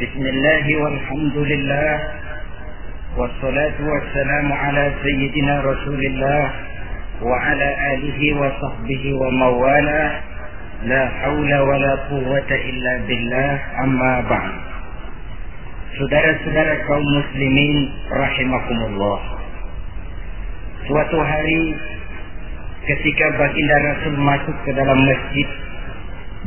بسم الله والحمد لله والصلاة والسلام على سيدنا رسول الله وعلى آله وصحبه ومواله. لا حول ولا قوة إلا بالله. أما بعد. Saudara-saudara kaum muslimin rahimakumullah. Suatu hari ketika baginda Rasul masuk ke dalam masjid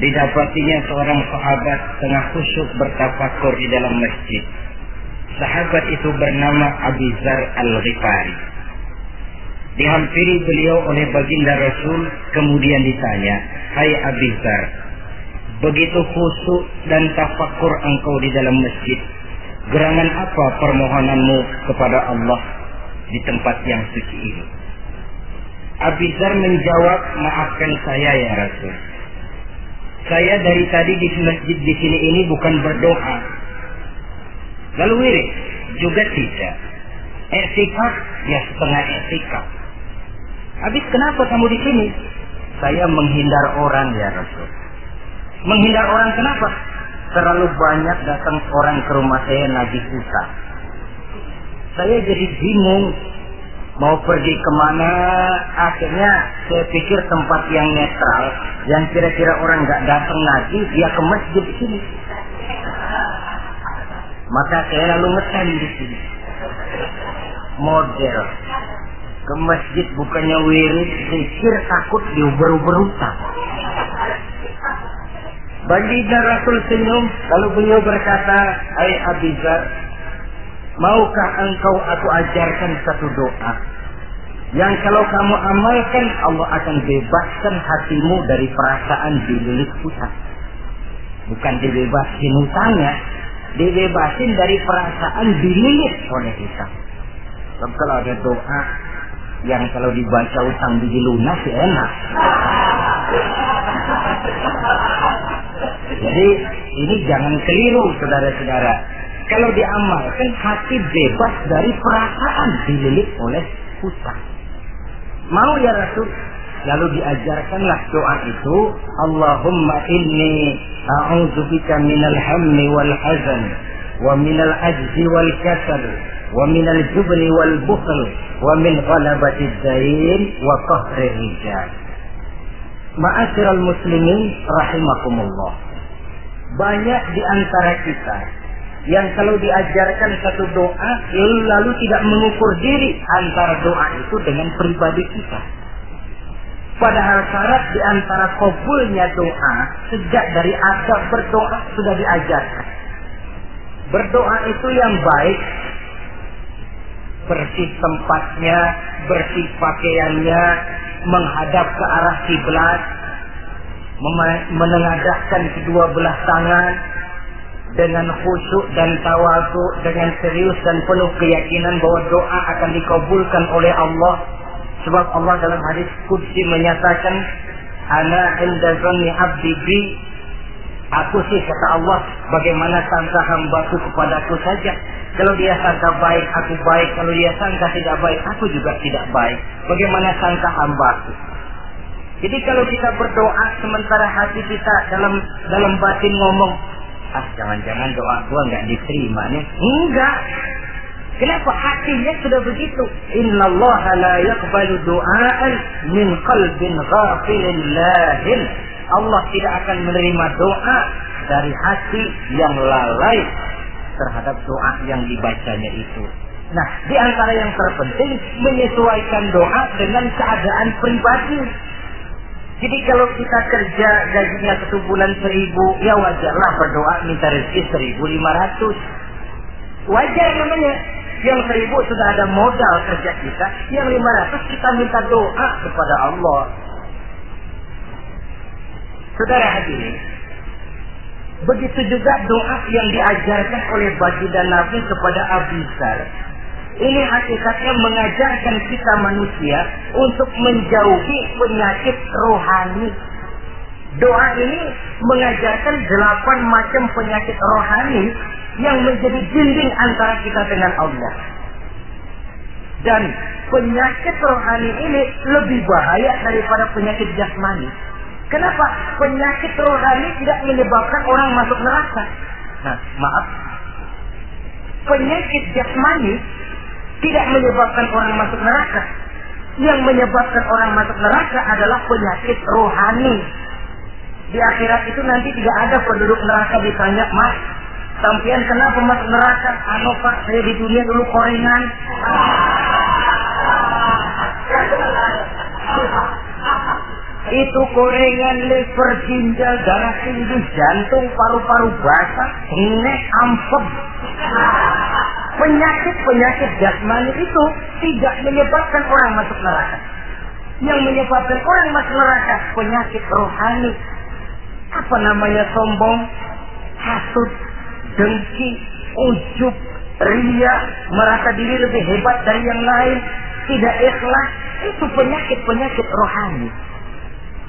didapatinya seorang sahabat tengah khusyuk bertafakur di dalam masjid. Sahabat itu bernama Abizar Al-Ghifari. Dihampiri beliau oleh baginda Rasul, kemudian ditanya, Hai Abizar, begitu khusyuk dan tafakur engkau di dalam masjid, gerangan apa permohonanmu kepada Allah di tempat yang suci ini? Abizar menjawab, maafkan saya ya Rasul saya dari tadi di masjid di sini ini bukan berdoa. Lalu wirid juga tidak. Etikaf ya setengah etikaf. Habis kenapa kamu di sini? Saya menghindar orang ya Rasul. Menghindar orang kenapa? Terlalu banyak datang orang ke rumah saya najis susah. Saya jadi bingung mau pergi ke mana? Akhirnya saya pikir tempat yang netral yang kira-kira orang nggak datang lagi dia ke masjid sini. Maka saya lalu ngetem di sini. Model. Ke masjid bukannya wirid pikir takut diuber-uber utang Baginda Rasul senyum lalu beliau berkata Hai Abizar Maukah engkau aku ajarkan satu doa yang kalau kamu amalkan Allah akan bebaskan hatimu dari perasaan dililit hutang. Bukan dibebasin hutangnya, dibebasin dari perasaan dililit oleh hutang. Kalau ada doa yang kalau dibaca utang di lunas ya enak. Jadi ini jangan keliru saudara-saudara. Kalau diamalkan hati bebas dari perasaan dililit oleh hutang. Mau ya Rasul? Lalu diajarkanlah doa itu, Allahumma inni a'udzubika minal hammi wal hazan wa minal ajzi wal kasal wa minal jubni wal bukhl wa min ghalabati dain wa qahri rijal. Ma'asyiral muslimin rahimakumullah. Banyak di antara kita yang kalau diajarkan satu doa lalu tidak mengukur diri antara doa itu dengan pribadi kita. Padahal syarat di antara kabulnya doa sejak dari adab berdoa sudah diajarkan. Berdoa itu yang baik, bersih tempatnya, bersih pakaiannya, menghadap ke arah kiblat, menengadahkan kedua belah tangan, dengan khusyuk dan tawadhu dengan serius dan penuh keyakinan bahwa doa akan dikabulkan oleh Allah. Sebab Allah dalam hadis qudsi menyatakan ana inda zanni abdi bi. Aku sih kata Allah bagaimana sangka hambaku kepadaku saja? Kalau dia sangka baik aku baik. Kalau dia sangka tidak baik aku juga tidak baik. Bagaimana sangka hambaku? Jadi kalau kita berdoa sementara hati kita dalam dalam batin ngomong ah jangan-jangan doa gua nggak diterima nih. Enggak. Kenapa hatinya sudah begitu? Inna la yaqbalu du'aan min qalbin ghafilin lahin. Allah tidak akan menerima doa dari hati yang lalai terhadap doa yang dibacanya itu. Nah, di antara yang terpenting menyesuaikan doa dengan keadaan pribadi. Jadi kalau kita kerja gajinya satu bulan seribu, ya wajarlah berdoa minta rezeki seribu lima ratus. Wajar namanya. Yang seribu sudah ada modal kerja kita, yang lima ratus kita minta doa kepada Allah. Saudara hadirin, begitu juga doa yang diajarkan oleh baginda Nabi kepada Abisar. Ini hakikatnya mengajarkan kita manusia untuk menjauhi penyakit rohani. Doa ini mengajarkan delapan macam penyakit rohani yang menjadi dinding antara kita dengan Allah. Dan penyakit rohani ini lebih bahaya daripada penyakit jasmani. Kenapa? Penyakit rohani tidak menyebabkan orang masuk neraka. Nah, maaf. Penyakit jasmani tidak menyebabkan orang masuk neraka. Yang menyebabkan orang masuk neraka adalah penyakit rohani. Di akhirat itu nanti tidak ada penduduk neraka ditanya, Mas, sampian kenapa masuk neraka? Ano Pak, saya di dunia dulu korengan. itu korengan liver ginjal darah tinggi jantung paru-paru basah nek ampem penyakit-penyakit jasmani itu tidak menyebabkan orang masuk neraka. Yang menyebabkan orang masuk neraka penyakit rohani. Apa namanya sombong hasut dengki ujub ria merasa diri lebih hebat dari yang lain tidak ikhlas. Itu penyakit-penyakit rohani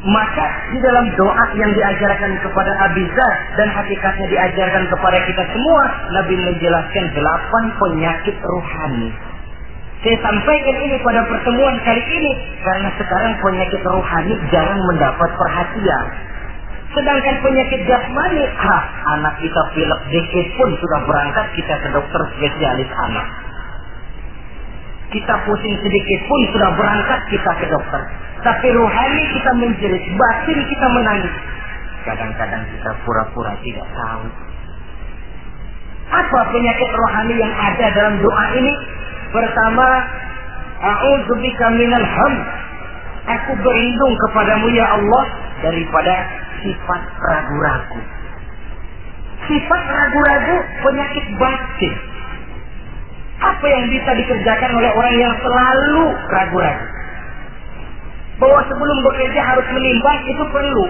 maka di dalam doa yang diajarkan kepada Abiza dan hakikatnya diajarkan kepada kita semua, Nabi menjelaskan delapan penyakit rohani. Saya sampaikan ini pada pertemuan kali ini karena sekarang penyakit rohani jarang mendapat perhatian. Sedangkan penyakit jasmani, ah, anak kita pilek dikit pun sudah berangkat kita ke dokter spesialis anak. Kita pusing sedikit pun sudah berangkat kita ke dokter. Tapi rohani kita menjerit, batin kita menangis. Kadang-kadang kita pura-pura tidak tahu. Apa penyakit rohani yang ada dalam doa ini? Pertama, A'udzubika minal ham. Aku berlindung kepadamu ya Allah daripada sifat ragu-ragu. Sifat ragu-ragu penyakit batin. Apa yang bisa dikerjakan oleh orang yang selalu ragu-ragu? Bahwa sebelum bekerja harus menimbang itu perlu.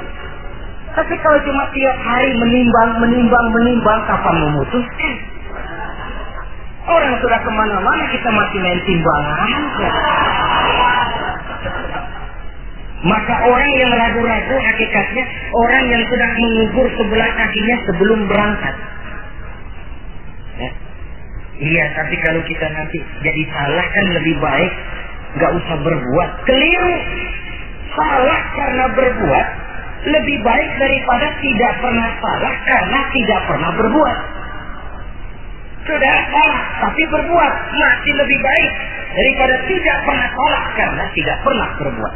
Tapi kalau cuma tiap hari menimbang, menimbang, menimbang, kapan memutuskan? Orang sudah ke mana-mana kita masih main timbangan. Maka orang yang ragu-ragu hakikatnya orang yang sudah mengubur sebelah kakinya sebelum berangkat. Ya. Iya, tapi kalau kita nanti jadi salah kan lebih baik nggak usah berbuat. Keliru. Salah karena berbuat lebih baik daripada tidak pernah salah karena tidak pernah berbuat. Sudah salah tapi berbuat masih lebih baik daripada tidak pernah salah karena tidak pernah berbuat.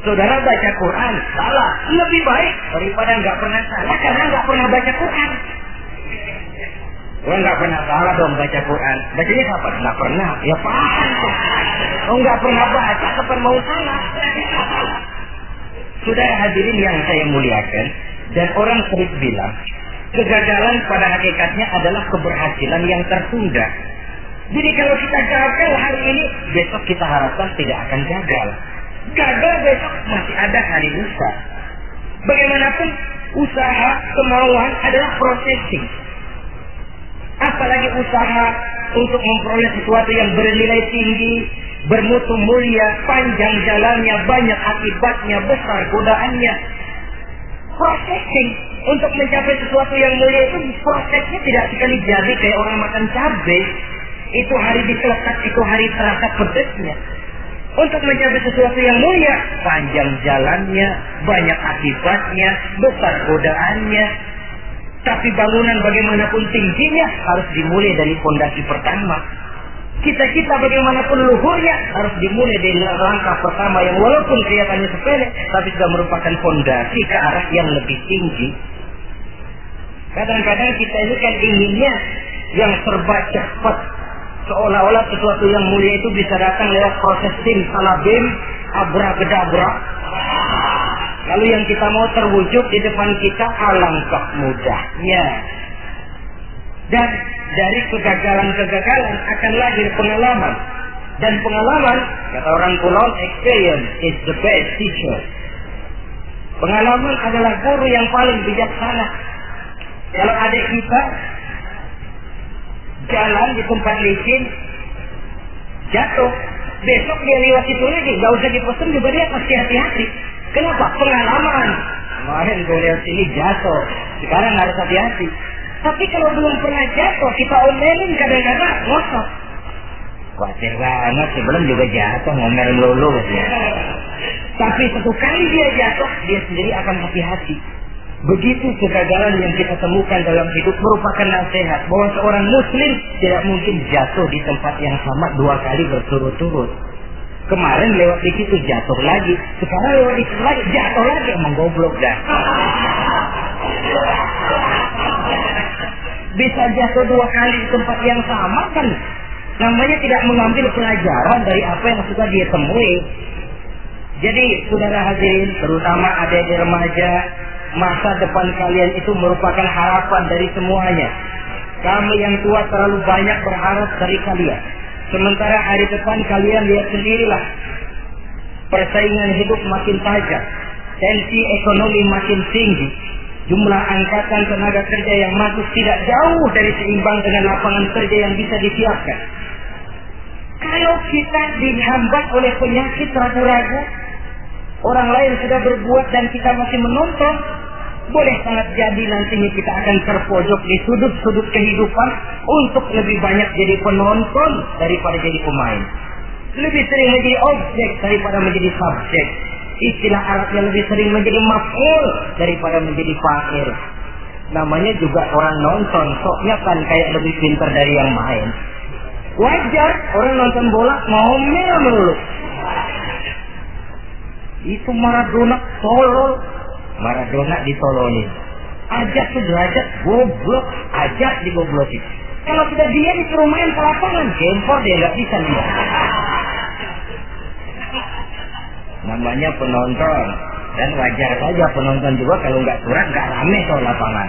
Saudara baca Quran salah lebih baik daripada nggak pernah salah karena nggak pernah baca Quran. Gue nggak pernah salah dong baca Quran. Bacanya kapan? Nggak pernah. Ya paham kok. Oh nggak pernah baca, kapan mau salah? Sudah hadirin yang saya muliakan, dan orang sering bilang, kegagalan pada hakikatnya adalah keberhasilan yang tertunda. Jadi kalau kita gagal hari ini, besok kita harapkan tidak akan gagal. Gagal besok masih ada hari lusa. Bagaimanapun usaha, kemauan adalah processing apalagi usaha untuk memperoleh sesuatu yang bernilai tinggi, bermutu mulia, panjang jalannya, banyak akibatnya, besar godaannya. Processing untuk mencapai sesuatu yang mulia itu prosesnya tidak sekali jadi kayak orang makan cabai. Itu hari diselekat, itu hari terasa pedesnya. Untuk mencapai sesuatu yang mulia, panjang jalannya, banyak akibatnya, besar godaannya, tapi bangunan bagaimanapun tingginya harus dimulai dari fondasi pertama. Kita-kita bagaimanapun luhurnya harus dimulai dari langkah pertama yang walaupun kelihatannya sepele, tapi sudah merupakan fondasi ke arah yang lebih tinggi. Kadang-kadang kita ini kan inginnya yang serba cepat. Seolah-olah sesuatu yang mulia itu bisa datang lewat proses tim salabim, abra-gedabra, Lalu yang kita mau terwujud di depan kita alangkah mudahnya. Dan dari kegagalan-kegagalan akan lahir pengalaman. Dan pengalaman, kata orang kuno, experience is the best teacher. Pengalaman adalah guru yang paling bijaksana. Kalau adik kita jalan di tempat licin, jatuh, besok dia lewat situ lagi, nggak usah dipesan juga dia pasti hati-hati. Kenapa? Pengalaman. Kemarin gue lihat sini jatuh. Sekarang harus hati-hati. Tapi kalau belum pernah jatuh, kita omelin kadang-kadang ngosok. Khawatir banget sebelum juga jatuh ngomel lulu ya. Tapi satu kali dia jatuh, dia sendiri akan hati-hati. Begitu kegagalan yang kita temukan dalam hidup merupakan nasihat bahwa seorang muslim tidak mungkin jatuh di tempat yang sama dua kali berturut-turut. Kemarin lewat di situ jatuh lagi, sekarang lewat di situ lagi jatuh lagi emang goblok dah. Bisa jatuh dua kali di tempat yang sama kan namanya tidak mengambil pelajaran dari apa yang sudah dia temui. Jadi saudara hadirin, terutama adik-adik remaja, masa depan kalian itu merupakan harapan dari semuanya. Kami yang tua terlalu banyak berharap dari kalian. Sementara hari depan kalian lihat sendirilah. Persaingan hidup makin tajam. Tensi ekonomi makin tinggi. Jumlah angkatan tenaga kerja yang masuk tidak jauh dari seimbang dengan lapangan kerja yang bisa disiapkan. Kalau kita dihambat oleh penyakit ragu-ragu, orang lain sudah berbuat dan kita masih menonton, boleh sangat jadi nantinya kita akan terpojok di sudut-sudut kehidupan untuk lebih banyak jadi penonton daripada jadi pemain. Lebih sering menjadi objek daripada menjadi subjek. Istilah Arabnya lebih sering menjadi maf'ul daripada menjadi fa'il. Namanya juga orang nonton, soknya kan kayak lebih pintar dari yang main. Wajar orang nonton bola ngomel melulu. Itu Maradona tolol Maradona ditolongin. Ajak sederajat goblok, ajak digoblokin. Kalau sudah dia disuruh main ke lapangan, gempor dia nggak bisa lihat. Namanya penonton dan wajar saja penonton juga kalau nggak surat nggak rame soal lapangan.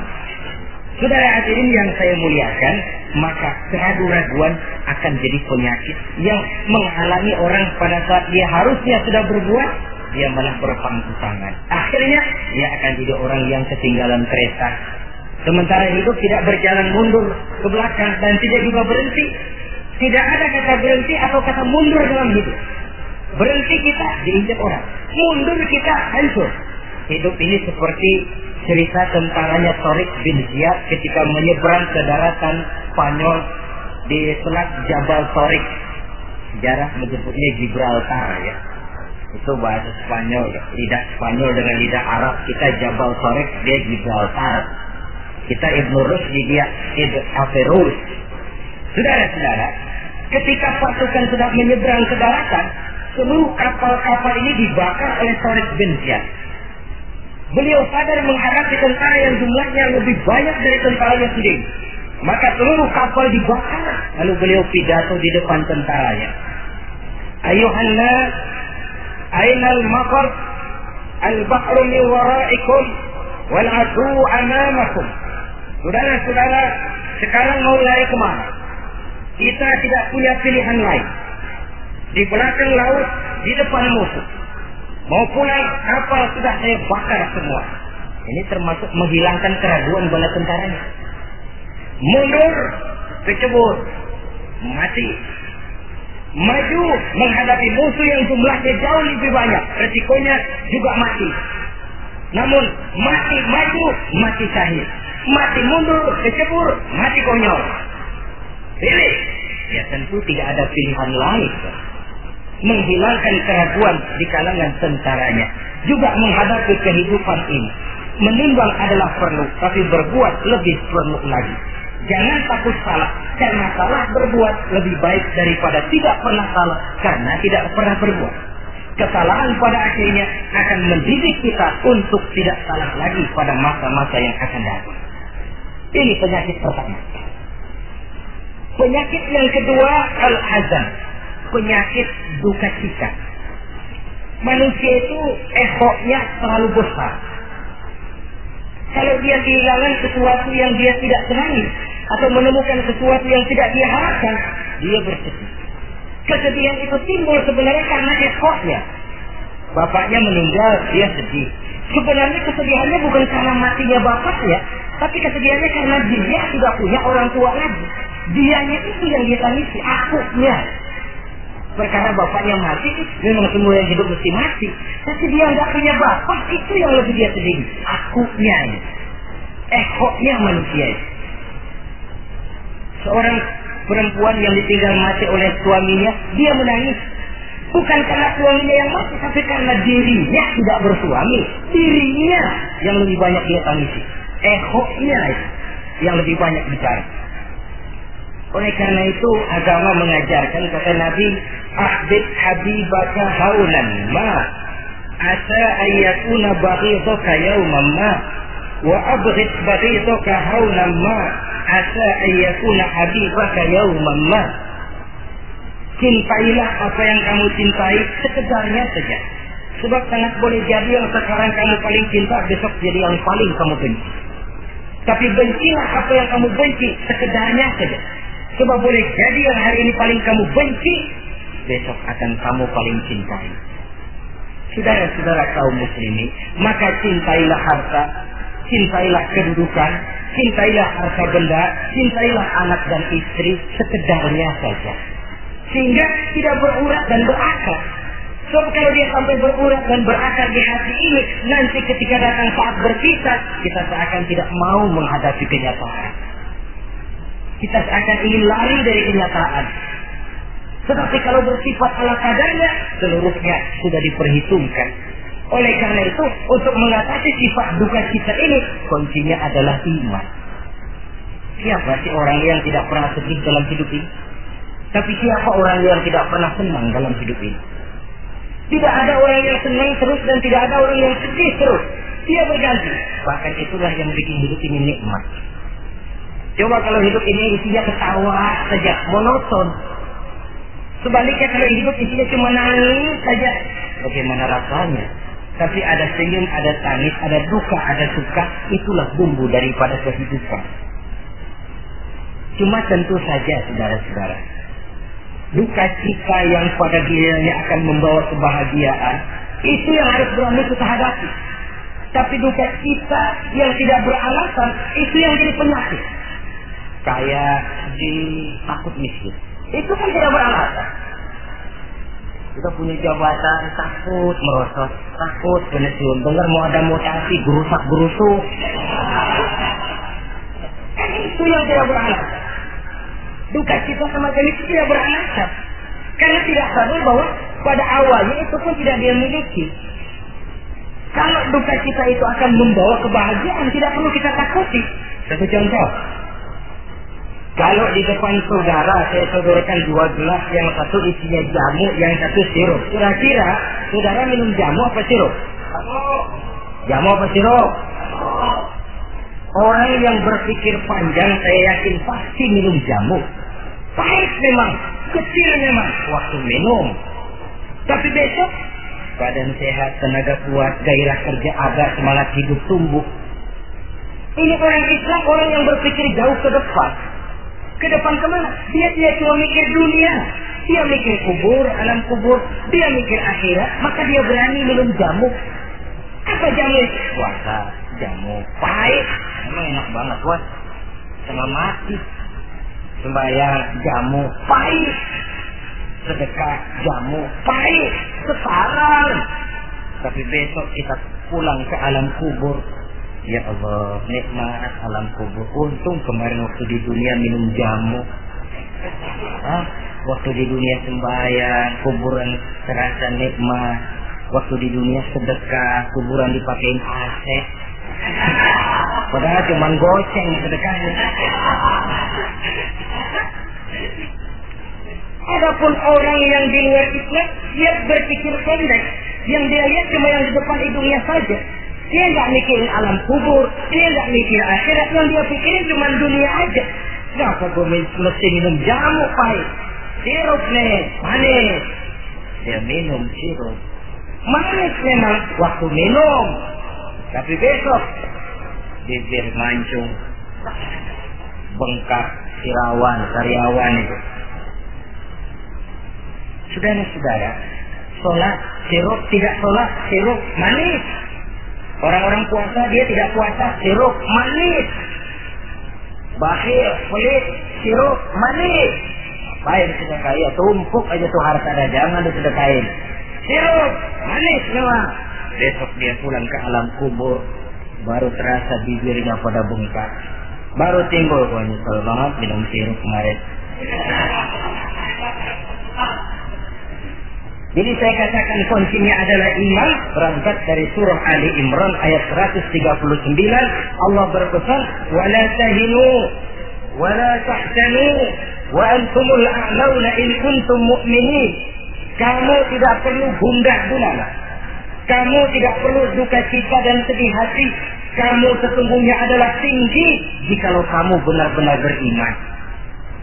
Saudara hadirin yang saya muliakan, maka keraguan-raguan akan jadi penyakit yang menghalangi orang pada saat dia harusnya sudah berbuat, dia malah berpangku tangan. Akhirnya dia akan jadi orang yang ketinggalan kereta. Sementara hidup tidak berjalan mundur ke belakang dan tidak juga berhenti. Tidak ada kata berhenti atau kata mundur dalam hidup. Berhenti kita diinjak orang. Mundur kita hancur. Hidup ini seperti cerita tentaranya Torik bin Ziyad ketika menyeberang ke daratan Spanyol di Selat Jabal Torik. Sejarah menyebutnya Gibraltar ya itu bahasa Spanyol lidah Spanyol dengan lidah Arab. Kita Jabal Sorek dia Gibraltar kita Ibnu Rusdi dia Ibn Averus saudara-saudara ketika pasukan sudah menyeberang ke daratan seluruh kapal-kapal ini dibakar oleh Sorek bin Ziyad. Beliau sadar menghadapi tentara yang jumlahnya lebih banyak dari tentaranya sendiri. Maka seluruh kapal dibakar. Lalu beliau pidato di depan tentaranya. Ayuhanna أين المطر البحر من ورائكم والعدو أمامكم Saudara-saudara, sekarang mau lari kemana? Kita tidak punya pilihan lain. Di belakang laut, di depan musuh. Mau pulang, kapal sudah saya bakar semua. Ini termasuk menghilangkan keraguan bala tentaranya. Mundur, kecebur, mati maju menghadapi musuh yang jumlahnya jauh lebih banyak, resikonya juga mati. Namun mati maju, mati sahih. Mati mundur, kecebur, mati konyol. Pilih. Ya tentu tidak ada pilihan lain. Menghilangkan keraguan di kalangan tentaranya. Juga menghadapi kehidupan ini. Menimbang adalah perlu, tapi berbuat lebih perlu lagi. Jangan takut salah, karena salah berbuat lebih baik daripada tidak pernah salah karena tidak pernah berbuat. Kesalahan pada akhirnya akan mendidik kita untuk tidak salah lagi pada masa-masa yang akan datang. Ini penyakit pertama. Penyakit yang kedua al-hazan. Penyakit duka cita. Manusia itu ehoknya terlalu besar. Kalau dia kehilangan sesuatu yang dia tidak senangi, atau menemukan sesuatu yang tidak dia harapkan, dia bersedih. Kesedihan itu timbul sebenarnya karena ekornya. Bapaknya meninggal, dia sedih. Sebenarnya kesedihannya bukan karena matinya bapaknya, tapi kesedihannya karena dia tidak punya orang tua lagi. Dianya itu yang dia tangisi, akunya. Perkara bapaknya mati, memang semua yang hidup mesti mati. Tapi dia nggak punya bapak, itu yang lebih dia sedih. Akunya. Ekoknya manusia itu seorang perempuan yang ditinggal mati oleh suaminya, dia menangis. Bukan karena suaminya yang mati, tapi karena dirinya tidak bersuami. Dirinya yang lebih banyak dia tangisi. Ehoknya yang lebih banyak bicara. Oleh karena itu agama mengajarkan kata Nabi, "Ahbib habibaka haulan ma asa ayyakuna baghidaka yawman ma wa abghid baghidaka haulan ma asa ayyakuna habibaka yawman ma." Cintailah apa yang kamu cintai sekedarnya saja. Sebab sangat boleh jadi yang sekarang kamu paling cinta, besok jadi yang paling kamu benci. Tapi bencilah apa yang kamu benci sekedarnya saja. Sebab boleh jadi yang hari ini paling kamu benci, besok akan kamu paling cintai. Saudara-saudara kaum muslimin, maka cintailah harta, cintailah kedudukan, cintailah harta benda, cintailah anak dan istri sekedarnya saja. Sehingga tidak berurat dan berakar. Sebab kalau dia sampai berurat dan berakar di hati ini, nanti ketika datang saat berpisah, kita seakan tidak mau menghadapi kenyataan. Kita seakan ingin lari dari kenyataan. Tetapi kalau bersifat ala kadarnya, seluruhnya sudah diperhitungkan. Oleh karena itu, untuk mengatasi sifat duka kita ini, kuncinya adalah iman. Siapa sih orang yang tidak pernah sedih dalam hidup ini? Tapi siapa orang yang tidak pernah senang dalam hidup ini? Tidak ada orang yang senang terus dan tidak ada orang yang sedih terus. Dia berganti. Bahkan itulah yang bikin hidup ini nikmat. Coba kalau hidup ini isinya ketawa saja, monoton. Sebaliknya kalau hidup isinya cuma nangis saja, bagaimana rasanya? Tapi ada senyum, ada tangis, ada duka, ada suka, itulah bumbu daripada kehidupan. Cuma tentu saja, saudara-saudara, duka cita yang pada dirinya akan membawa kebahagiaan, itu yang harus berani kita hadapi. Tapi duka cita yang tidak beralasan, itu yang jadi penyakit. Kayak di takut miskin. Itu kan tidak beralasan. Kita punya jabatan, takut merosot, takut pensiun. Dengar mau ada mutasi, gerusak gerusuk. Itu yang tidak beralasan. Duka cita semacam itu tidak beralasan. Karena tidak sadar bahwa pada awalnya itu pun tidak dia miliki. Kalau duka cita itu akan membawa kebahagiaan, tidak perlu kita takuti. Satu contoh. Kalau di depan saudara saya sodorkan dua gelas, yang satu isinya jamu, yang satu sirup. Kira-kira saudara minum jamu apa sirup? Jamu apa sirup? Orang yang berpikir panjang saya yakin pasti minum jamu. Pahit memang, kecil memang waktu minum. Tapi besok badan sehat, tenaga kuat, gairah kerja ada, semangat hidup tumbuh. Ini orang Islam, orang yang berpikir jauh ke depan. Ke depan ke mana? Dia tidak cuma mikir dunia. Dia mikir kubur, alam kubur. Dia mikir akhirat. Maka dia berani minum jamu. Apa jamu? Puasa, jamu. Pahit. Emang enak banget, buat. Sama mati sembahyang jamu pahit sedekah jamu pahit sekarang tapi besok kita pulang ke alam kubur ya Allah nikmat alam kubur untung kemarin waktu di dunia minum jamu Hah? waktu di dunia sembahyang kuburan terasa nikmat waktu di dunia sedekah kuburan dipakein AC padahal cuma goceng sedekahnya Adapun orang yang di luar Islam, dia berpikir pendek. Yang dia lihat cuma yang di depan hidungnya saja. Dia nggak mikirin alam kubur, dia nggak mikir akhirat. Yang dia pikirin cuma dunia aja. Kenapa gue mesti minum jamu pahit? Sirup nih, manis. Dia minum sirup. Manis memang waktu minum. Tapi besok, bibir mancung. Bengkak, sirawan, karyawan itu Saudara-saudara, sholat sirup tidak sholat sirup manis. Orang-orang puasa dia tidak puasa sirup manis. Bakhil, pelit, sirup manis. Baik sudah kaya, tumpuk aja tuh harta dagangan kain. Sirup manis memang. Besok dia pulang ke alam kubur, baru terasa bibirnya pada bengkak. Baru timbul, wah nyesel banget minum sirup kemarin. Jadi saya katakan kuncinya adalah iman berangkat dari surah Ali Imran ayat 139 Allah berpesan wala tahinu wala tahzanu wa antumul a'launa in kuntum mu'minin. Kamu tidak perlu gundah gulana kamu tidak perlu duka cita dan sedih hati. Kamu sesungguhnya adalah tinggi jikalau kamu benar-benar beriman.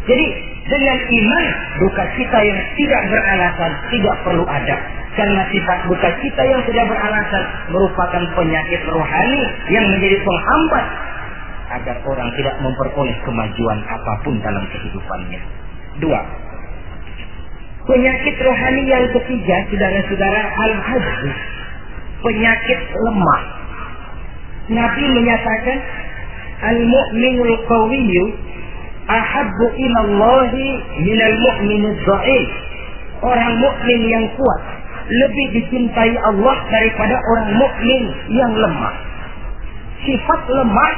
Jadi dengan iman, duka cita yang tidak beralasan tidak perlu ada. Karena sifat duka cita yang tidak beralasan merupakan penyakit rohani yang menjadi penghambat agar orang tidak memperoleh kemajuan apa pun dalam kehidupannya. Dua, penyakit rohani yang ketiga, saudara-saudara, al-hajj, penyakit lemah. Nabi menyatakan, al-mu'minul qawiyyu ahabbu ilallahi minal mu'minid dha'if. Orang mukmin yang kuat lebih dicintai Allah daripada orang mukmin yang lemah. Sifat lemah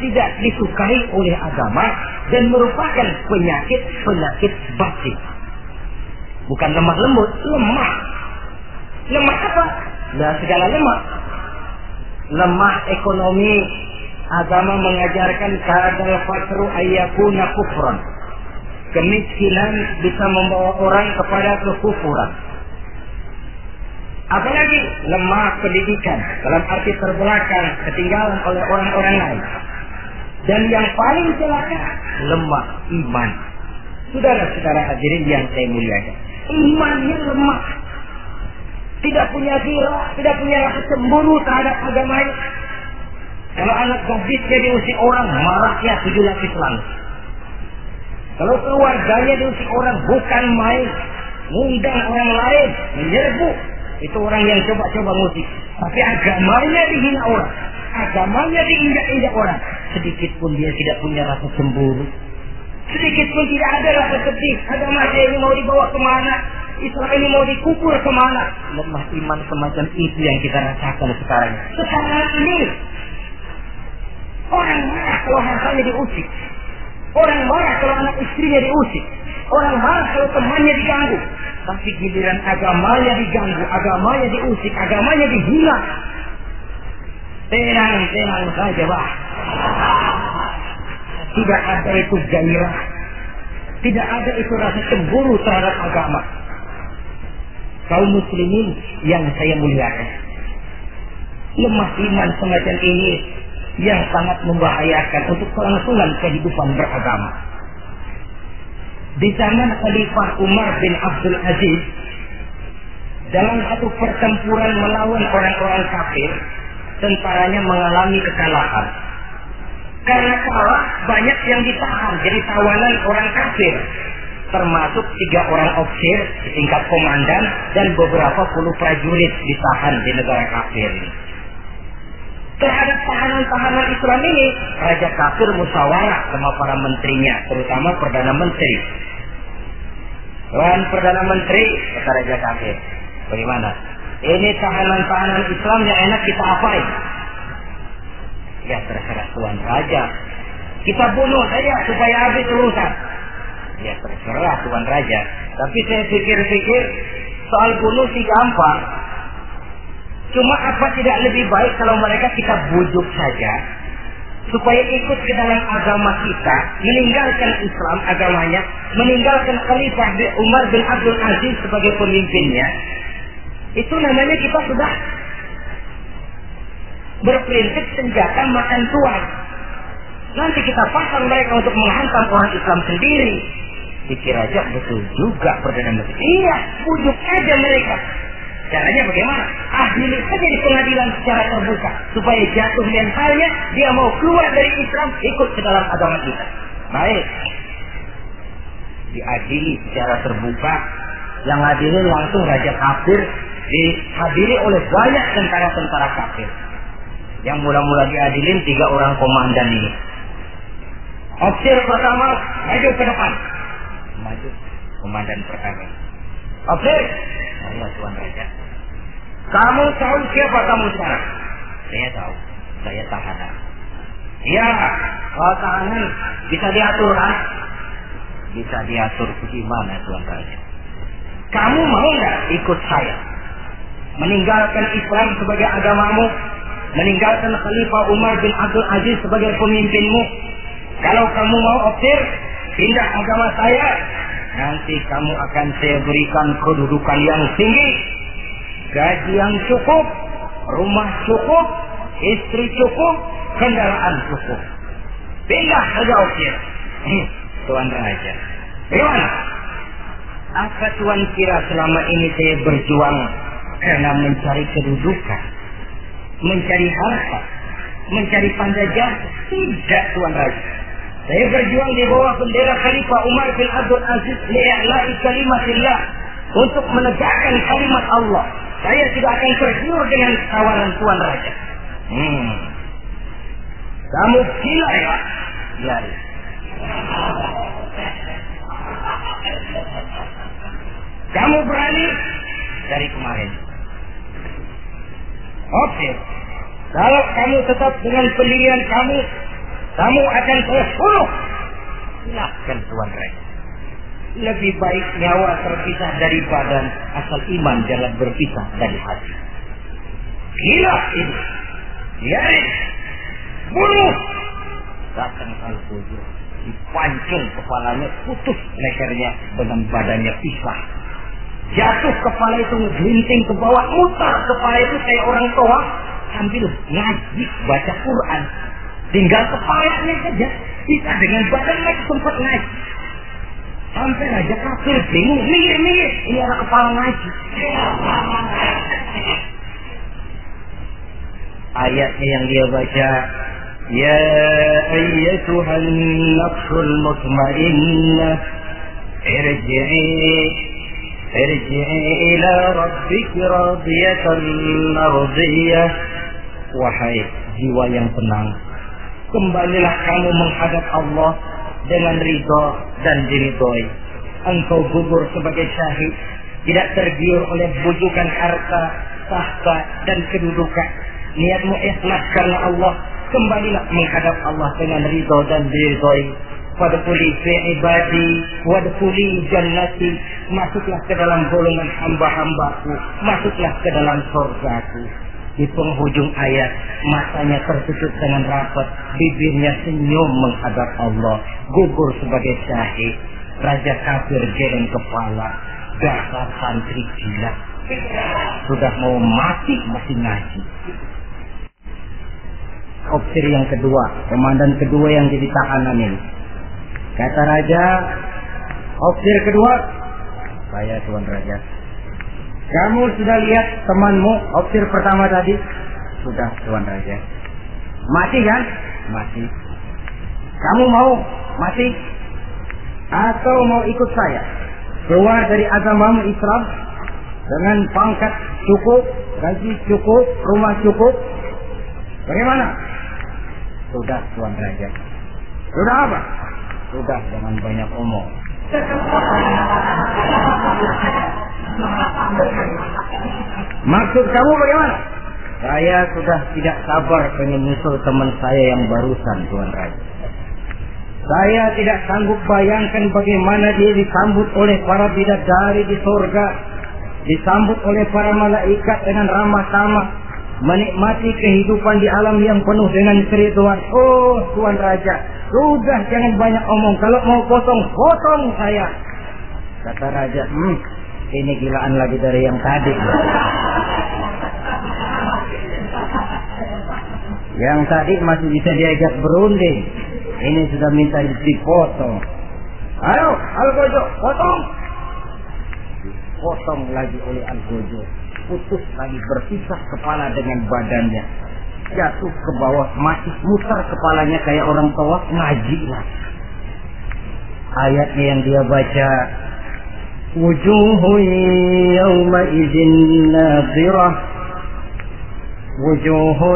tidak disukai oleh agama dan merupakan penyakit-penyakit batin. Bukan lemah lembut, lemah. Lemah apa? Nah, segala lemah. Lemah ekonomi, agama mengajarkan kadal fakru ayyakuna kufran. Kemiskinan bisa membawa orang kepada kekufuran. Apalagi lemah pendidikan dalam arti terbelakang ketinggalan oleh orang-orang lain. Dan yang paling celaka lemah iman. Saudara-saudara hadirin yang saya muliakan. Imannya lemah. Tidak punya gira, tidak punya rasa cemburu terhadap agamanya kalau anak gadisnya diusik orang, marahnya tujuh lapis langit. Kalau keluarganya diusik orang, bukan main. Ngundang orang lain, menyerbu. Itu orang yang coba-coba musik. Tapi agamanya dihina orang. Agamanya diinjak-injak orang. Sedikit pun dia tidak punya rasa cemburu. Sedikit pun tidak ada rasa sedih. Agama ini mau dibawa ke mana? Islam ini mau dikubur ke mana? Lemah iman semacam itu yang kita rasakan sekarang. Sekarang ini Orang marah kalau hartanya diusik. Orang marah kalau anak istrinya diusik. Orang marah kalau temannya diganggu. Tapi giliran agamanya diganggu, agamanya diusik, agamanya dihina. Tenang-tenang saja, Pak. Tidak ada itu gairah. Tidak ada itu rasa cemburu terhadap agama. Kaum muslimin yang saya muliakan. Lemah iman semacam ini yang sangat membahayakan untuk kelangsungan kehidupan beragama. Di zaman Khalifah Umar bin Abdul Aziz, dalam satu pertempuran melawan orang-orang kafir, tentaranya mengalami kekalahan. Karena kalah, banyak yang ditahan jadi tawanan orang kafir. Termasuk tiga orang ofisir tingkat komandan dan beberapa puluh prajurit ditahan di negara kafir ini terhadap tahanan-tahanan Islam ini, Raja Kafir musyawarah sama para menterinya, terutama Perdana Menteri. Tuan Perdana Menteri, kata Raja Kafir, bagaimana? Ini tahanan-tahanan Islam yang enak kita apain? Ya terserah Tuan Raja. Kita bunuh saja supaya habis urusan. Ya terserah Tuan Raja. Tapi saya pikir-pikir soal bunuh sih gampang. Cuma apa tidak lebih baik kalau mereka kita bujuk saja supaya ikut ke dalam agama kita, meninggalkan Islam agamanya, meninggalkan Khalifah Umar bin Abdul Aziz sebagai pemimpinnya. Itu namanya kita sudah berprinsip senjata makan tuan. Nanti kita pasang mereka untuk menghantam orang Islam sendiri. Pikir aja betul juga Perdana Menteri. Iya, bujuk aja mereka. Caranya bagaimana? Adili saja di pengadilan secara terbuka. Supaya jatuh mentalnya, dia mau keluar dari Islam, ikut ke dalam agama kita. Baik. Diadili secara terbuka. Yang adili langsung Raja Kafir dihadiri oleh banyak tentara-tentara kafir. Yang mula-mula diadilin tiga orang komandan ini. Ofisir pertama maju ke depan. Maju. Komandan pertama. Ofisir, Allah Tuhan Raja. Kamu tahu siapa kamu sekarang? Saya tahu. Saya tahanan. Ya, kalau tahanan bisa diatur? Bisa diatur bagaimana Tuan Raja? Kamu mau nggak ikut saya? Meninggalkan Islam sebagai agamamu, meninggalkan Khalifah Umar bin Abdul Aziz sebagai pemimpinmu. Kalau kamu mau optir, pindah agama saya, nanti kamu akan saya berikan kedudukan yang tinggi, gaji yang cukup, rumah cukup, istri cukup, kendaraan cukup. Pindah saja optir. Tuan Raja. Bagaimana? Apa Tuan kira selama ini saya berjuang karena mencari kedudukan? Mencari harta? Mencari panjajah? Tidak Tuan Raja. Saya berjuang di bawah bendera Khalifah Umar bin Abdul Aziz li'a'la'i kalimatillah untuk menegakkan kalimat Allah. Saya tidak akan tergiur dengan tawaran Tuan Raja. Hmm. Kamu gila ya? Ya. Kamu berani dari kemarin. Oke. Kalau kamu tetap dengan pendirian kamu, kamu akan saya bunuh. Silahkan Tuan Rek. Lebih baik nyawa terpisah dari badan asal iman jangan berpisah dari hati. Gila ini. Biarin. Bunuh. Datang Al-Fujur. Dipancung kepalanya, putus lehernya dengan badannya pisah. Jatuh kepala itu ngegelinting ke bawah, mutar kepala itu kayak orang tua sambil ngaji baca Quran. Tinggal kepalanya saja, bisa dengan badan mereka sempat ngaji. Sampai raja kafir bingung, minggir, minggir, ini ada kepala ngaji. Ayatnya yang dia baca, Ya ayyatuhan nafsul mutmainnah, irji'i ارجعي إلى ربك راضية مرضية Wahai jiwa yang tenang Kembalilah kamu menghadap Allah Dengan ridho dan diridhoi. Engkau gugur sebagai syahid Tidak tergiur oleh bujukan harta Tahta dan kedudukan. Niatmu ikhlas karena Allah. Kembalilah menghadap Allah dengan ridho dan diridhoi. Wadkhuli fi ibadi wadkhuli jannati. Masuklah ke dalam golongan hamba-hambaku. Masuklah ke dalam surgaku di penghujung ayat matanya tertutup dengan rapat bibirnya senyum menghadap Allah gugur sebagai syahid. Raja kafir geleng kepala dasar santri gila. Sudah mau mati masih ngaji. Opsi yang kedua komandan kedua yang jadi tahanan ini. Kata raja, opsir kedua, saya Tuan Raja. Kamu sudah lihat temanmu, opsir pertama tadi? Sudah Tuan Raja. Mati kan? Mati. Kamu mau mati? Atau mau ikut saya? Keluar dari agamamu Islam dengan pangkat cukup, gaji cukup, rumah cukup. Bagaimana? Sudah Tuan Raja. Sudah apa? Sudah jangan banyak omong. Maksud kamu bagaimana? Saya sudah tidak sabar pengen nyusul teman saya yang barusan Tuan Raja. Saya tidak sanggup bayangkan bagaimana dia disambut oleh para bidadari di surga, disambut oleh para malaikat dengan ramah tamah, menikmati kehidupan di alam yang penuh dengan keriduan. Oh, Tuan Raja, sudah jangan banyak omong. Kalau mau potong, potong saya. Kata Raja, hmm, ini gilaan lagi dari yang tadi. Yang tadi masih bisa diajak berunding. Ini sudah minta dipotong. Ayo, Al-Gojo, potong. Potong lagi oleh Al-Gojo. Putus lagi berpisah kepala dengan badannya. Jatuh ke bawah, masih muter kepalanya kayak orang tua ngaji lah. Ayatnya yang dia baca, Idin nadirah Wujuhu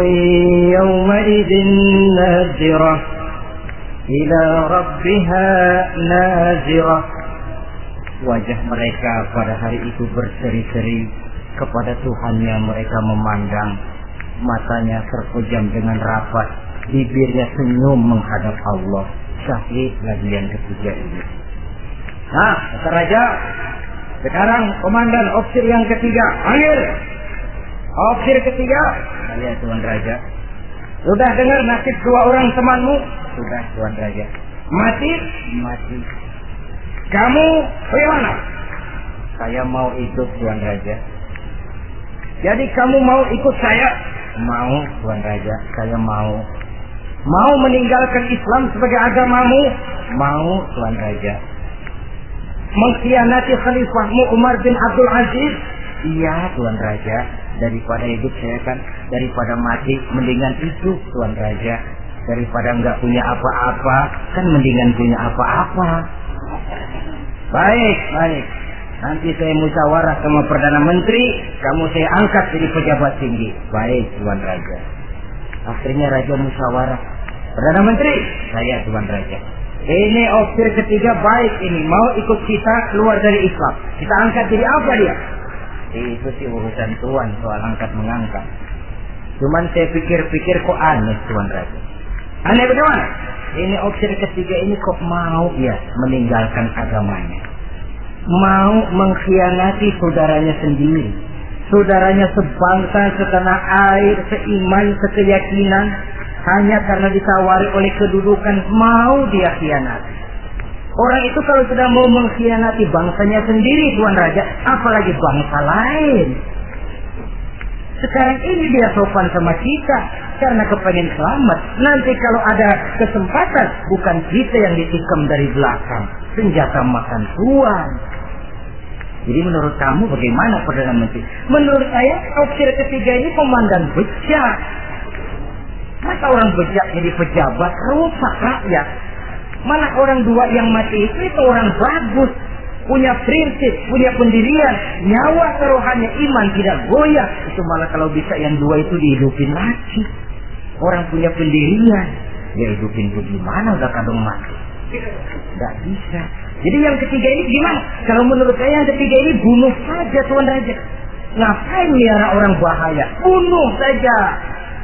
yawma idin nadirah Ila rabbiha nazirah Wajah mereka pada hari itu berseri-seri kepada Tuhannya mereka memandang. Matanya terpejam dengan rapat. Bibirnya senyum menghadap Allah. Syahid lagi yang ketiga ini nah kata raja Sekarang komandan opsir yang ketiga, panggil. Opsir ketiga, saya Tuan Raja. Sudah dengar nasib dua orang temanmu? Sudah Tuan Raja. Mati? Mati. Kamu bagaimana? Saya mau ikut Tuan Raja. Jadi kamu mau ikut saya? Mau Tuan Raja, saya mau. Mau meninggalkan Islam sebagai agamamu? Mau Tuan Raja. Mengkhianati khalifahmu Umar bin Abdul Aziz? Iya Tuan Raja. Daripada hidup saya kan, daripada mati, mendingan itu Tuan Raja. Daripada nggak punya apa-apa, kan mendingan punya apa-apa. Baik, baik. Nanti saya musyawarah sama Perdana Menteri, kamu saya angkat jadi pejabat tinggi. Baik, Tuan Raja. Akhirnya Raja musyawarah. Perdana Menteri, saya Tuan Raja. Ini ofir ketiga baik ini. Mau ikut kita keluar dari Islam. Kita angkat jadi apa dia? Itu sih urusan Tuan soal angkat mengangkat. Cuman saya pikir-pikir kok aneh Tuan Raja. Aneh bagaimana? Ini opsi ketiga ini kok mau ya meninggalkan agamanya. Mau mengkhianati saudaranya sendiri. Saudaranya sebangsa, setanah air, seiman, sekeyakinan. Hanya karena ditawari oleh kedudukan mau dia khianati. Orang itu kalau sudah mau mengkhianati bangsanya sendiri Tuan Raja, apalagi bangsa lain. Sekarang ini dia sopan sama kita karena kepengen selamat. Nanti kalau ada kesempatan, bukan kita yang ditikam dari belakang. Senjata makan tuan. Jadi menurut kamu bagaimana Perdana Menteri? Menurut saya opsi ketiga ini komandan bejat. Masa orang bejat jadi pejabat rusak rakyat. Mana orang dua yang mati itu itu orang bagus punya prinsip, punya pendirian, nyawa kerohanian iman tidak goyah. Itu malah kalau bisa yang dua itu dihidupin lagi. Orang punya pendirian, dia hidupin gimana udah kadang mati. Tidak bisa. Jadi yang ketiga ini gimana? Kalau menurut saya yang ketiga ini bunuh saja Tuan Raja. Ngapain miara orang bahaya? Bunuh saja.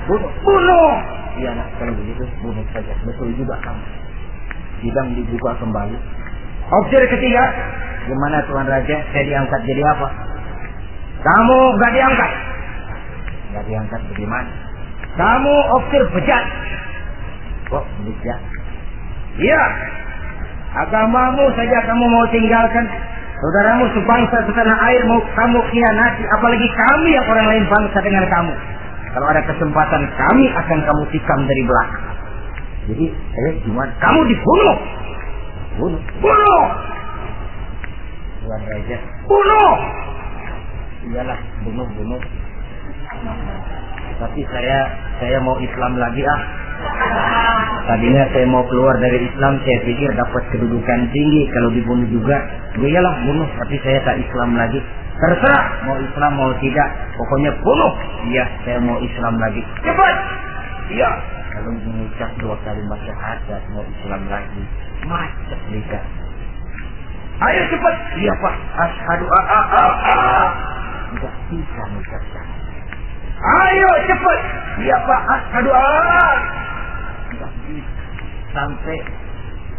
Bunuh. Bunuh. Iya nah, kalau begitu bunuh saja. Betul juga kamu. Sidang dibuka kembali. Opsi ketiga, Gimana Tuan Raja? Saya diangkat jadi apa? Kamu gak diangkat. Gak diangkat bagaimana? Kamu ofisir bejat. Kok bejat? Iya. Agamamu saja kamu mau tinggalkan. Saudaramu sebangsa setanah air mau kamu khianati. Apalagi kami yang orang lain bangsa dengan kamu. Kalau ada kesempatan kami akan kamu tikam dari belakang. Jadi, eh gimana? Kamu dibunuh. Bunuh. Bunuh. Tuan Raja. Bunuh! Iyalah, bunuh, bunuh. Tapi saya saya mau Islam lagi ah. Tadinya saya mau keluar dari Islam, saya pikir dapat kedudukan tinggi. Kalau dibunuh juga, ya iyalah bunuh. Tapi saya tak Islam lagi. Terserah mau Islam mau tidak, pokoknya bunuh. Iya, saya mau Islam lagi. Cepat. Iya. Kalau mengucap dua kalimat syahadat mau Islam lagi, macet lidah. Ayo cepat. Iya pak. Ashadu a a a a. Tidak bisa mengucapkan. Ayo cepat. Iya pak. Ashadu a a. Tidak bisa. Sampai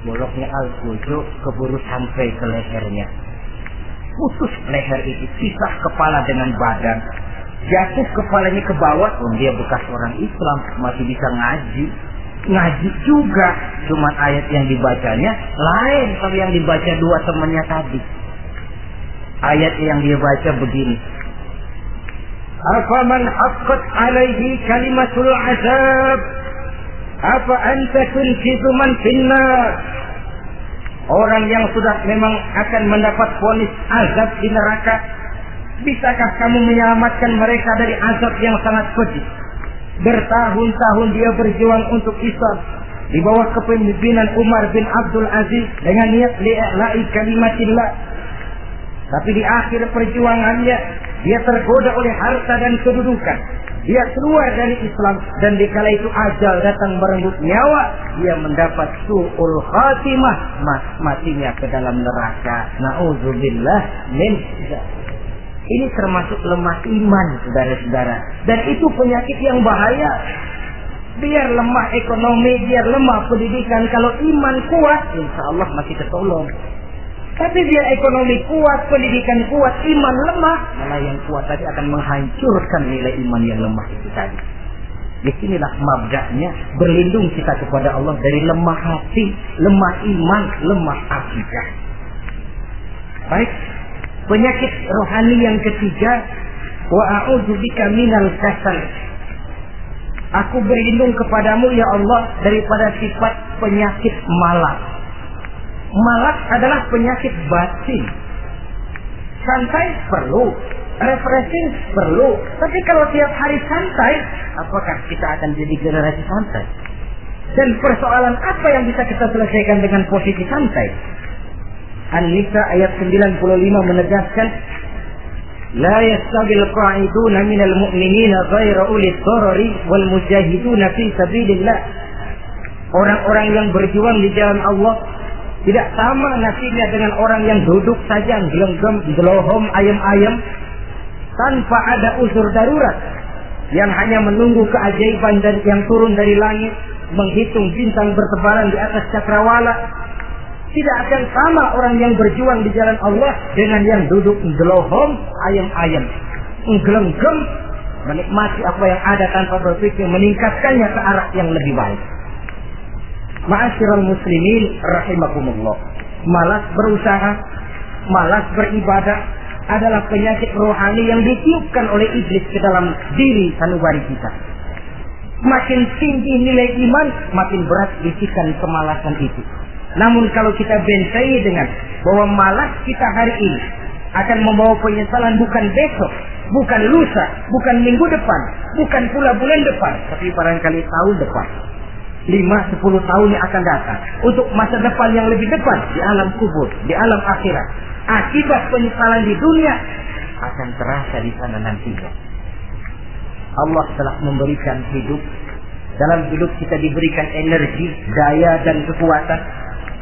boloknya al-kujo keburu sampai ke lehernya. Putus leher itu. Pisah kepala dengan badan. Jatuh kepalanya ke bawah. Oh, dia bekas orang Islam. Masih bisa ngaji ngaji juga. Cuma ayat yang dibacanya lain kalau yang dibaca dua temannya tadi. Ayat yang dia baca begini. Afaman haqqat alaihi kalimatul azab apa anta tunkizu man Orang yang sudah memang akan mendapat ponis azab di neraka Bisakah kamu menyelamatkan mereka dari azab yang sangat pedih Bertahun-tahun dia berjuang untuk Islam di bawah kepemimpinan Umar bin Abdul Aziz dengan niat li'la'i kalimatillah. Tapi di akhir perjuangannya dia tergoda oleh harta dan kedudukan. Dia keluar dari Islam dan di kala itu ajal datang merenggut nyawa, dia mendapat su'ul khatimah, matinya ke dalam neraka. Nauzubillah min ini termasuk lemah iman, saudara-saudara. Dan itu penyakit yang bahaya. Biar lemah ekonomi, biar lemah pendidikan. Kalau iman kuat, insya Allah masih ketolong. Tapi biar ekonomi kuat, pendidikan kuat, iman lemah, malah yang kuat tadi akan menghancurkan nilai iman yang lemah itu tadi. Di sinilah mabdaknya berlindung kita kepada Allah dari lemah hati, lemah iman, lemah akidah. Baik, penyakit rohani yang ketiga, wa a'udzubika minal kasal. Aku berlindung kepadamu ya Allah daripada sifat penyakit malas. Malas adalah penyakit batin. Santai perlu, refreshing perlu. Tapi kalau tiap hari santai, apakah kita akan jadi generasi santai? Dan persoalan apa yang bisa kita selesaikan dengan posisi santai? An-Nisa ayat 95 menegaskan لا يستوي القاعدون من المؤمنين غير أولي الضرر والمجاهدون في سبيل الله Orang-orang yang berjuang di jalan Allah tidak sama nasibnya dengan orang yang duduk saja gelenggam, gelohom, ayam-ayam tanpa ada unsur darurat yang hanya menunggu keajaiban dan yang turun dari langit menghitung bintang bertebaran di atas cakrawala tidak akan sama orang yang berjuang di jalan Allah dengan yang duduk gelohom ayam-ayam. Nggelenggem menikmati apa yang ada tanpa berpikir meningkatkannya ke arah yang lebih baik. Ma'asyiral muslimin rahimakumullah. Malas berusaha, malas beribadah adalah penyakit rohani yang ditiupkan oleh iblis ke dalam diri sanubari kita. Makin tinggi nilai iman, makin berat bisikan kemalasan itu. Namun kalau kita bentengi dengan bahwa malas kita hari ini akan membawa penyesalan bukan besok, bukan lusa, bukan minggu depan, bukan pula bulan depan, tapi barangkali tahun depan. Lima sepuluh tahun yang akan datang. Untuk masa depan yang lebih depan di alam kubur, di alam akhirat. Akibat penyesalan di dunia akan terasa di sana nantinya. Allah telah memberikan hidup. Dalam hidup kita diberikan energi, daya dan kekuatan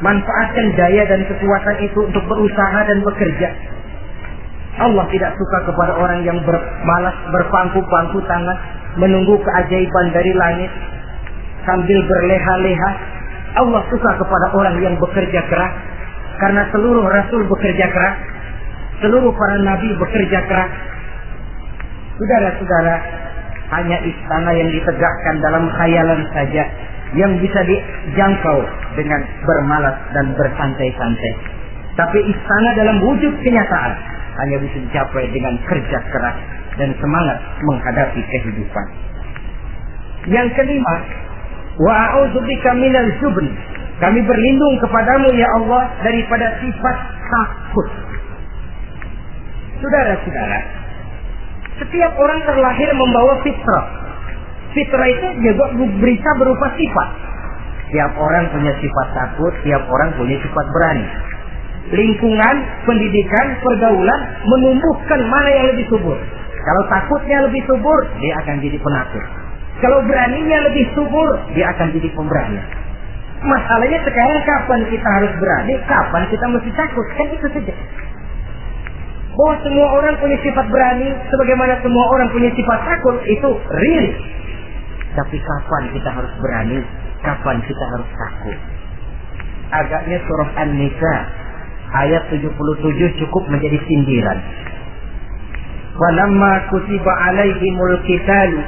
Manfaatkan daya dan kekuatan itu untuk berusaha dan bekerja. Allah tidak suka kepada orang yang bermalas berpangku-pangku tangan menunggu keajaiban dari langit sambil berleha-leha. Allah suka kepada orang yang bekerja keras karena seluruh rasul bekerja keras, seluruh para nabi bekerja keras. Saudara-saudara, hanya istana yang ditegakkan dalam khayalan saja yang bisa dijangkau dengan bermalas dan bersantai-santai. Tapi istana dalam wujud kenyataan hanya bisa dicapai dengan kerja keras dan semangat menghadapi kehidupan. Yang kelima, wa a'udzubika minal jubn. Kami berlindung kepadamu ya Allah daripada sifat takut. Saudara-saudara, setiap orang terlahir membawa fitrah Fitrah itu juga berita berupa sifat. Tiap orang punya sifat takut, tiap orang punya sifat berani. Lingkungan, pendidikan, pergaulan menumbuhkan mana yang lebih subur. Kalau takutnya lebih subur, dia akan jadi penakut. Kalau beraninya lebih subur, dia akan jadi pemberani. Masalahnya sekarang kapan kita harus berani, kapan kita mesti takut. Kan itu saja. Bahwa semua orang punya sifat berani, sebagaimana semua orang punya sifat takut, itu real. Tapi kapan kita harus berani? Kapan kita harus takut? Agaknya surah An-Nisa ayat 77 cukup menjadi sindiran. Walamma kutiba alaihimul qitalu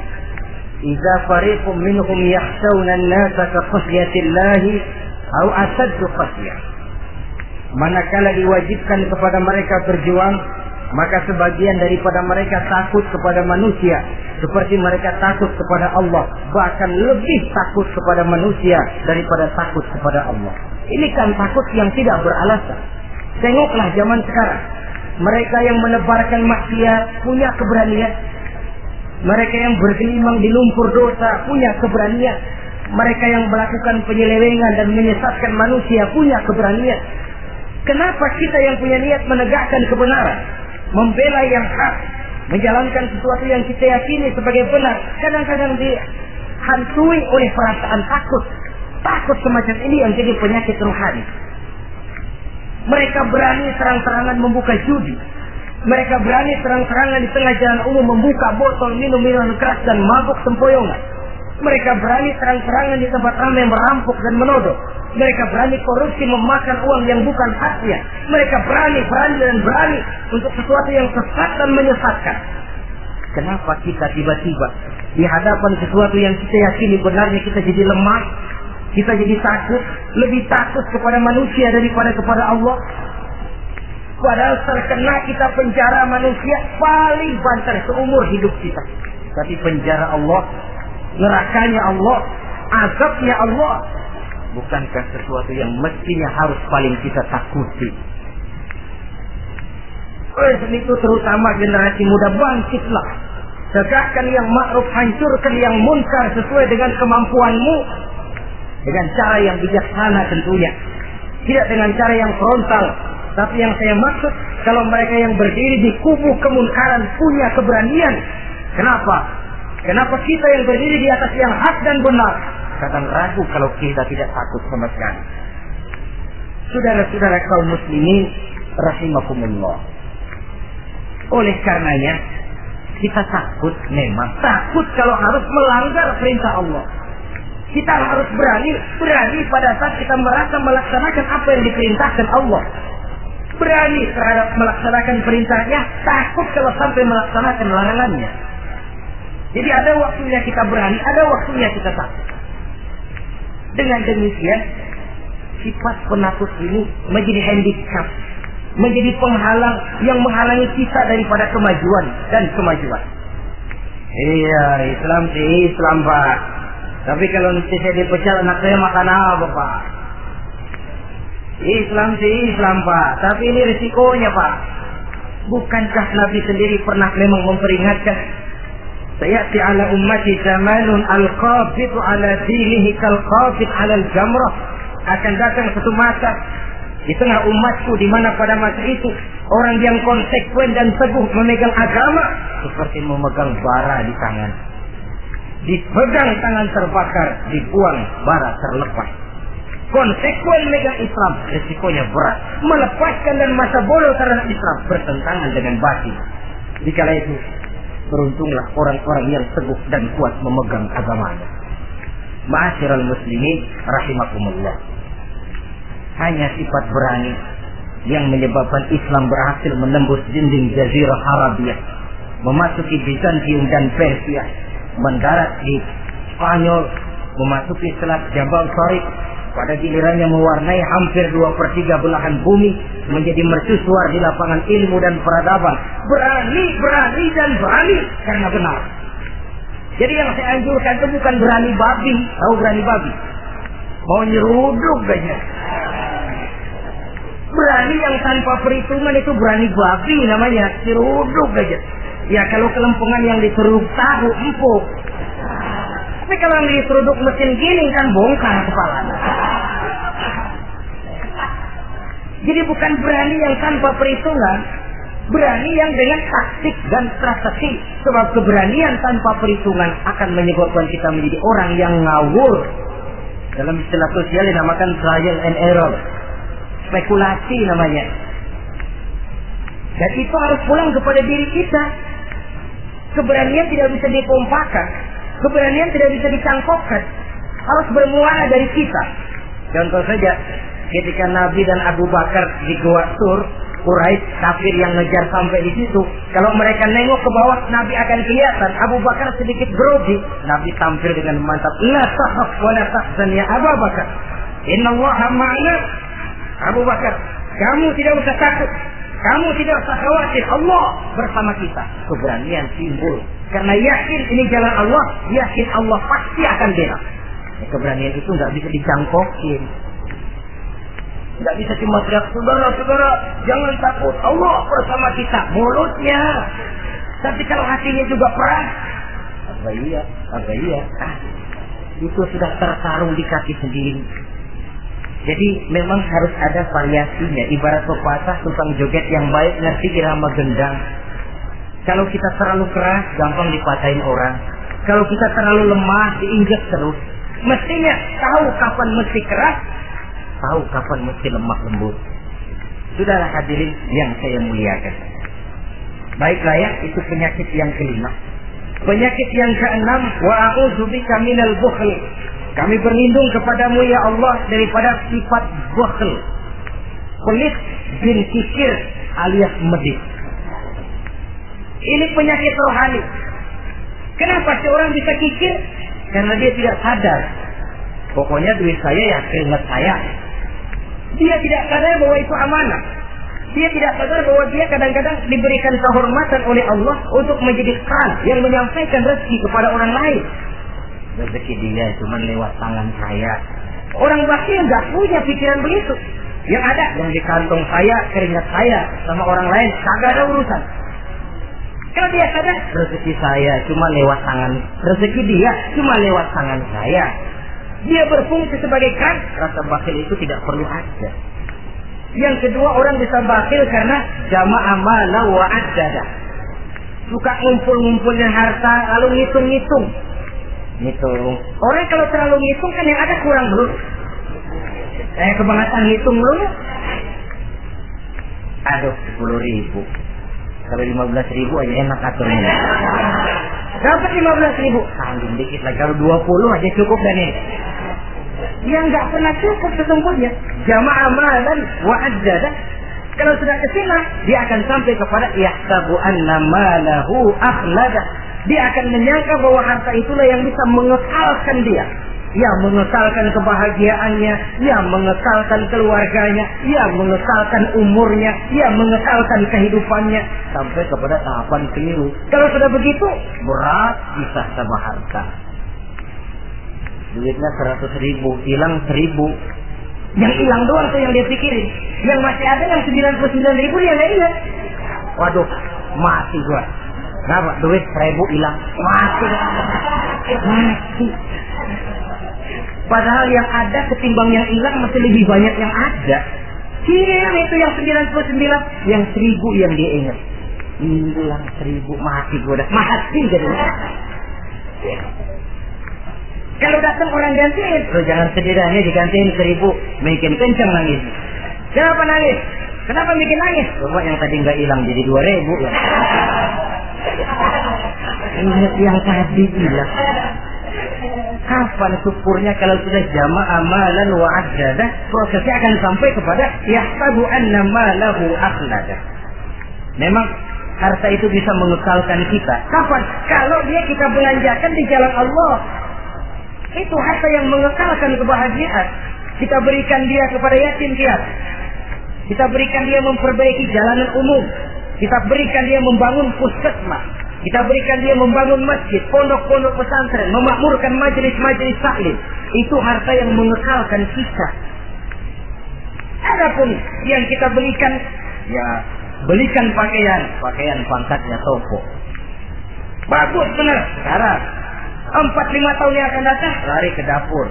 idza fariqum minhum yakhshawna an-nasa ka khashyatillahi aw asaddu khasyah. Manakala diwajibkan kepada mereka berjuang, maka sebagian daripada mereka takut kepada manusia seperti mereka takut kepada Allah bahkan lebih takut kepada manusia daripada takut kepada Allah. Ini kan takut yang tidak beralasan. Tengoklah zaman sekarang. Mereka yang menebarkan maksiat punya keberanian mereka yang bergelimang di lumpur dosa punya keberanian mereka yang melakukan penyelewengan dan menyesatkan manusia punya keberanian kenapa kita yang punya niat menegakkan kebenaran membela yang hak, menjalankan sesuatu yang kita yakini sebagai benar, kadang-kadang dihantui oleh perasaan takut. Takut semacam ini yang jadi penyakit rohani. Mereka berani terang-terangan membuka judi. Mereka berani terang-terangan di tengah jalan umum membuka botol minum minuman keras dan mabuk sempoyongan. Mereka berani terang-terangan di tempat ramai merampok dan menodok. Mereka berani korupsi memakan uang yang bukan haknya. Mereka berani, berani dan berani untuk sesuatu yang sesat dan menyesatkan. Kenapa kita tiba-tiba di hadapan sesuatu yang kita yakini benarnya kita jadi lemah, kita jadi takut, lebih takut kepada manusia daripada kepada Allah. Padahal terkena kita penjara manusia paling banter seumur hidup kita. Tapi penjara Allah, nerakanya Allah, azabnya Allah, bukankah sesuatu yang mestinya harus paling kita takuti? Oleh sebab itu terutama generasi muda bangkitlah. Tegakkan yang ma'ruf, hancurkan yang munkar sesuai dengan kemampuanmu. Dengan cara yang bijaksana tentunya. Tidak dengan cara yang frontal. Tapi yang saya maksud, kalau mereka yang berdiri di kubu kemunkaran punya keberanian. Kenapa? Kenapa kita yang berdiri di atas yang hak dan benar? Kadang ragu kalau kita tidak takut sama sekali. Saudara-saudara kaum muslimin rahimakumullah. Oleh karenanya kita takut memang takut kalau harus melanggar perintah Allah. Kita harus berani, berani pada saat kita merasa melaksanakan apa yang diperintahkan Allah. Berani terhadap melaksanakan perintahnya, takut kalau sampai melaksanakan larangannya. Jadi ada waktunya kita berani, ada waktunya kita takut. Dengan demikian, sifat penakut ini menjadi handicap menjadi penghalang yang menghalangi kita daripada kemajuan dan kemajuan. Iya, Islam sih Islam pak. Tapi kalau nanti saya dipecat anak saya makan apa pak? Islam sih Islam pak. Tapi ini risikonya pak. Bukankah Nabi sendiri pernah memang memperingatkan Sayati ala ummati zamanun al-qabidu ala dinihi kal-qabid ala al-jamrah akan datang satu masa di tengah umatku di mana pada masa itu orang yang konsekuen dan teguh memegang agama seperti memegang bara di tangan. Dipegang tangan terbakar, dibuang bara terlepas. Konsekuen memegang Islam, resikonya berat. Melepaskan dan masa bodoh terhadap Islam bertentangan dengan batin. Dikala itu, beruntunglah orang-orang yang teguh dan kuat memegang agamanya. Ma'asyiral muslimin rahimakumullah hanya sifat berani yang menyebabkan Islam berhasil menembus dinding Jazirah Arabia, memasuki Bizantium dan Persia, mendarat di Spanyol, memasuki Selat Jabal Tariq, pada gilirannya mewarnai hampir dua per tiga belahan bumi menjadi mercusuar di lapangan ilmu dan peradaban. Berani, berani dan berani karena benar. Jadi yang saya anjurkan itu bukan berani babi, tahu berani babi. Mau nyeruduk aja. Berani yang tanpa perhitungan itu berani babi namanya. Diruduk aja. Ya kalau kelempungan yang diseruduk tahu empuk. Tapi kalau yang diseruduk mesin gini kan bongkar kepala. Jadi bukan berani yang tanpa perhitungan. Berani yang dengan taktik dan strategi. Sebab keberanian tanpa perhitungan akan menyebabkan kita menjadi orang yang ngawur. Dalam istilah sosial dinamakan trial and error spekulasi namanya. Dan itu harus pulang kepada diri kita. Keberanian tidak bisa dipompakan. Keberanian tidak bisa dicangkokkan. Harus bermuara dari kita. Contoh saja, ketika Nabi dan Abu Bakar di Gua Sur, Quraisy kafir yang ngejar sampai di situ. Kalau mereka nengok ke bawah, Nabi akan kelihatan. Abu Bakar sedikit grogi. Nabi tampil dengan mantap. La tahaf wa la tahzan ya Abu Bakar. Inna Allah ma'ana Abu Bakar, kamu tidak usah takut. Kamu tidak usah khawatir. Allah bersama kita. Keberanian timbul. Karena yakin ini jalan Allah, yakin Allah pasti akan bela. Keberanian itu nggak bisa dicangkokin. Nggak bisa cuma teriak, saudara-saudara, jangan takut. Allah bersama kita. Mulutnya. Tapi kalau hatinya juga perang. Apa iya? Apa iya? Ah, itu sudah tertarung di kaki sendiri. Jadi memang harus ada variasinya. Ibarat pepatah tukang joget yang baik ngerti irama gendang. Kalau kita terlalu keras, gampang dipatahin orang. Kalau kita terlalu lemah, diinjak terus. Mestinya tahu kapan mesti keras, tahu kapan mesti lemah lembut. Sudahlah hadirin yang saya muliakan. Baiklah ya, itu penyakit yang kelima. Penyakit yang keenam, wa a'udzubika minal bukhl. Kami berlindung kepadamu ya Allah daripada sifat bakhl. Pelit bin kikir alias medit. Ini penyakit rohani. Kenapa seorang bisa kikir? Karena dia tidak sadar. Pokoknya duit saya ya keringat saya. Dia tidak sadar bahwa itu amanah. Dia tidak sadar bahwa dia kadang-kadang diberikan kehormatan oleh Allah untuk menjadi kan yang menyampaikan rezeki kepada orang lain. Rezeki dia cuma lewat tangan saya. Orang bakil nggak punya pikiran begitu. Yang ada yang di kantong saya, keringat saya sama orang lain, kagak ada urusan. Kalau dia sadar rezeki saya cuma lewat tangan, rezeki dia cuma lewat tangan saya. Dia berfungsi sebagai kan, rasa bakil itu tidak perlu ada. Yang kedua orang bisa bakil karena jamaah mala wa adada. Suka ngumpul-ngumpulnya harta lalu ngitung-ngitung. Ngitung. Orang kalau terlalu ngitung kan yang ada kurang dulu. Eh kebangetan ngitung dulu. Aduh, sepuluh ribu. Kalau lima belas ribu aja enak aturnya. Dapat lima belas ribu. Tanggung dikit lagi. Kalau dua puluh aja cukup dan ini yang nggak pernah cukup sesungguhnya. Jamaah malan wa ajjada. Kalau sudah ke sini, dia akan sampai kepada yahtabu anna malahu akhlada. Dia akan menyangka bahwa harta itulah yang bisa mengekalkan dia. Ya mengekalkan kebahagiaannya, ya mengekalkan keluarganya, ya mengekalkan umurnya, ya mengekalkan kehidupannya. Sampai kepada tahapan keliru. Kalau sudah begitu, berat bisa sama harta. Duitnya seratus ribu hilang seribu. Yang hilang doang tuh yang dia pikirin. Yang masih ada yang sembilan puluh sembilan ribu dia nggak ingat. Waduh mati gua. Kenapa? Duit seribu hilang. Mati. Mati padahal yang ada ketimbang yang hilang masih lebih banyak yang ada hilang itu yang sembilan puluh sembilan yang seribu yang dia ingat hilang seribu mati gua dah mati jadi kalau datang orang gantiin, lo jangan sedih dah, digantiin seribu, bikin kencang nangis. Kenapa nangis? Kenapa bikin nangis? Coba yang tadi nggak hilang jadi dua ribu ya. Ingat yang tadi hilang. Kapan syukurnya kalau sudah jama amalan wa prosesnya akan sampai kepada yahtabu anna malahu akhlada. Memang harta itu bisa mengekalkan kita. Kapan? Kalau dia kita belanjakan di jalan Allah, itu harta yang mengekalkan kebahagiaan. Kita berikan dia kepada yatim dia. Kita berikan dia memperbaiki jalanan umum. Kita berikan dia membangun puskesmas. Kita berikan dia membangun masjid, pondok-pondok pesantren, memakmurkan majelis-majelis taklim. Itu harta yang mengekalkan kita. Adapun yang kita berikan, ya belikan pakaian, pakaian pangkatnya toko. Bagus benar, sekarang Empat lima tahun yang akan datang lari ke dapur.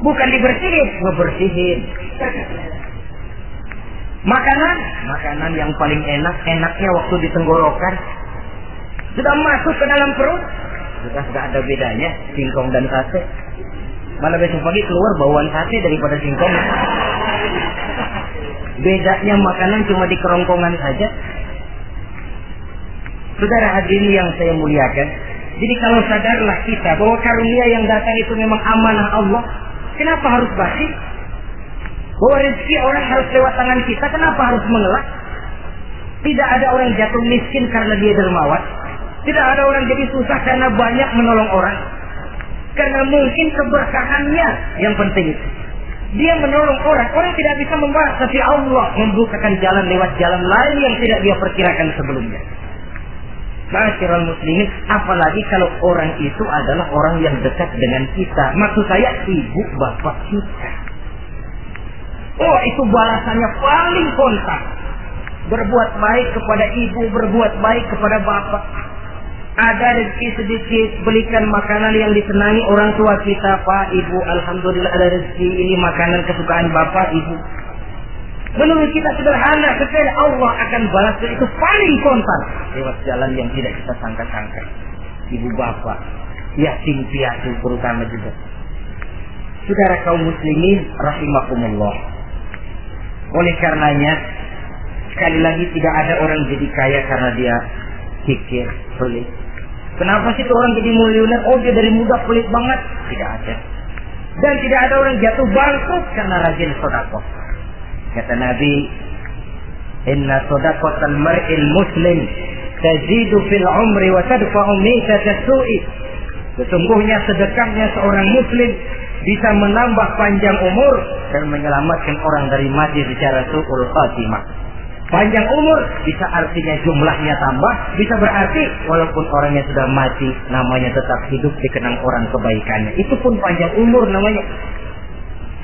Bukan dibersihin, ngebersihin. Makanan, makanan yang paling enak, enaknya waktu di tenggorokan. Sudah masuk ke dalam perut, sudah tidak ada bedanya singkong dan sate. Malah besok pagi keluar bauan sate daripada singkong. Bedanya makanan cuma di kerongkongan saja. Saudara hadirin yang saya muliakan, jadi kalau sadarlah kita bahwa karunia yang datang itu memang amanah Allah, kenapa harus basi? Bahwa rezeki orang harus lewat tangan kita, kenapa harus mengelak? Tidak ada orang jatuh miskin karena dia dermawan. Tidak ada orang jadi susah karena banyak menolong orang. Karena mungkin keberkahannya yang penting. Dia menolong orang. Orang tidak bisa membalas, tapi Allah membukakan jalan lewat jalan lain yang tidak dia perkirakan sebelumnya. Masyarakat muslimin, apalagi kalau orang itu adalah orang yang dekat dengan kita. Maksud saya ibu bapak kita. Oh itu balasannya paling kontak. Berbuat baik kepada ibu, berbuat baik kepada bapak. Ada rezeki sedikit, belikan makanan yang disenangi orang tua kita, Pak, Ibu. Alhamdulillah ada rezeki ini makanan kesukaan Bapak, Ibu Menurut kita sederhana, sekali Allah akan balas itu paling kontan lewat jalan yang tidak kita sangka-sangka. Ibu bapak, yatim piatu terutama juga. Saudara kaum muslimin rahimakumullah. Oleh karenanya, sekali lagi tidak ada orang jadi kaya karena dia pikir pelit. Kenapa sih tuh orang jadi miliuner? Oh dia dari muda pelit banget. Tidak ada. Dan tidak ada orang jatuh bangkrut karena rajin sodakoh. Kata Nabi, Inna sodakotan mar'il muslim tazidu fil umri wa tadfa'u mitata su'i. Sesungguhnya sedekahnya seorang muslim bisa menambah panjang umur dan menyelamatkan orang dari mati secara su'ul khatimah. Panjang umur bisa artinya jumlahnya tambah, bisa berarti walaupun orangnya sudah mati, namanya tetap hidup dikenang orang kebaikannya. Itu pun panjang umur namanya.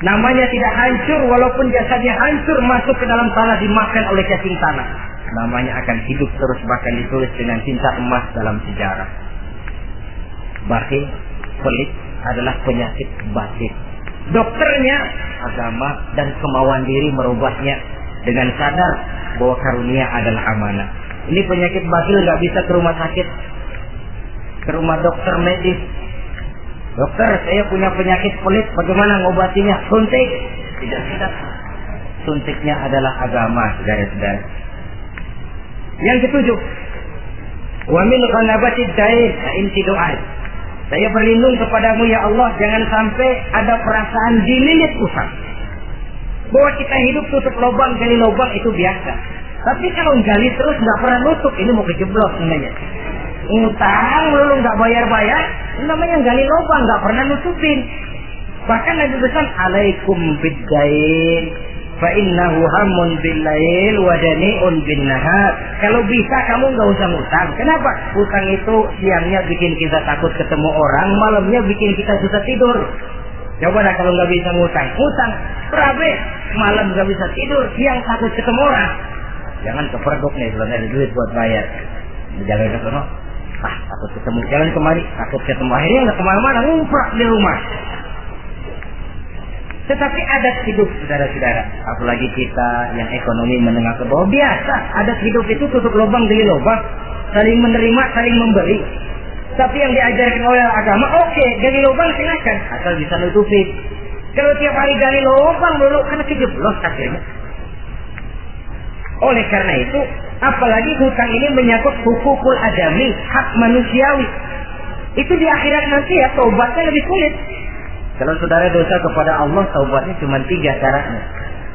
Namanya tidak hancur walaupun jasadnya hancur masuk ke dalam tanah dimakan oleh cacing tanah. Namanya akan hidup terus bahkan ditulis dengan cinta emas dalam sejarah. Bakhil, pelit adalah penyakit batin. Dokternya agama dan kemauan diri merubahnya dengan sadar bahwa karunia adalah amanah. Ini penyakit batil nggak bisa ke rumah sakit, ke rumah dokter medis. Dokter, saya punya penyakit pelit, bagaimana ngobatinya? Suntik. Tidak, tidak. Suntiknya adalah agama, saudara-saudara. Yang ketujuh, wa min ghanabati inti doa. Saya berlindung kepadamu ya Allah, jangan sampai ada perasaan dililit usang. Bahwa kita hidup tutup lubang, gali lubang itu biasa. Tapi kalau gali terus nggak pernah nutup, ini mau kejeblok sebenarnya. Utang lalu nggak bayar-bayar, namanya gali lubang nggak pernah nutupin. Bahkan Nabi pesan alaikum biddain fa innahu hamun bil lail wa dani'un bin nahar. Kalau bisa kamu nggak usah ngutang. Kenapa? Utang itu siangnya bikin kita takut ketemu orang, malamnya bikin kita susah tidur. Coba kalau nggak bisa ngutang, ngutang, berabe, malam nggak bisa tidur, siang takut ketemu orang. Jangan keperduk nih, belum ada duit buat bayar. Jalan ke ah takut ketemu. Jalan kemari, takut ketemu. Akhirnya nggak ke mana-mana, ngumprak di rumah. Tetapi adat hidup saudara-saudara, apalagi kita yang ekonomi menengah ke bawah biasa, adat hidup itu tutup lubang demi lubang, saling menerima, saling memberi. Tapi yang diajarkan oleh agama, oke, okay, gali lubang silakan, asal bisa nutupi. Kalau tiap hari gali lubang dulu, karena kejeblos akhirnya. Oleh karena itu, apalagi hutang ini menyangkut hukukul adami, hak manusiawi. Itu di akhirat nanti ya, taubatnya lebih sulit. Kalau saudara dosa kepada Allah, taubatnya cuma tiga syaratnya.